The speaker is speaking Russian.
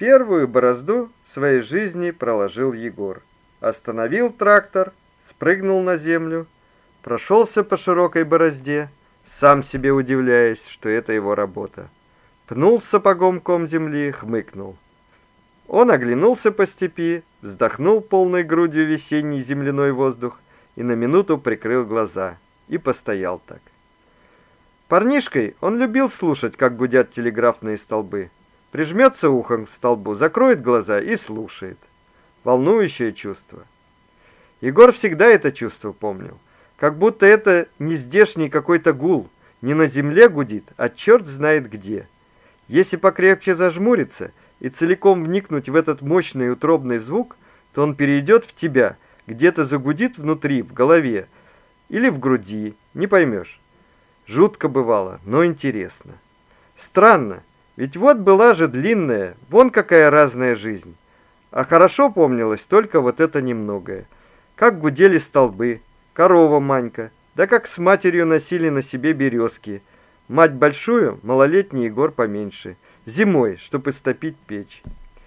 Первую борозду своей жизни проложил Егор. Остановил трактор, спрыгнул на землю, прошелся по широкой борозде, сам себе удивляясь, что это его работа. Пнул сапогом ком земли, хмыкнул. Он оглянулся по степи, вздохнул полной грудью весенний земляной воздух и на минуту прикрыл глаза и постоял так. Парнишкой он любил слушать, как гудят телеграфные столбы. Прижмется ухом к столбу, закроет глаза и слушает. Волнующее чувство. Егор всегда это чувство помнил, как будто это не здешний какой-то гул, не на земле гудит, а черт знает где. Если покрепче зажмуриться и целиком вникнуть в этот мощный утробный звук, то он перейдет в тебя, где-то загудит внутри, в голове или в груди, не поймешь. Жутко бывало, но интересно. Странно, ведь вот была же длинная, вон какая разная жизнь. А хорошо помнилось только вот это немногое. Как гудели столбы, корова Манька, да как с матерью носили на себе березки. Мать большую, малолетний Егор поменьше, зимой, чтобы истопить печь.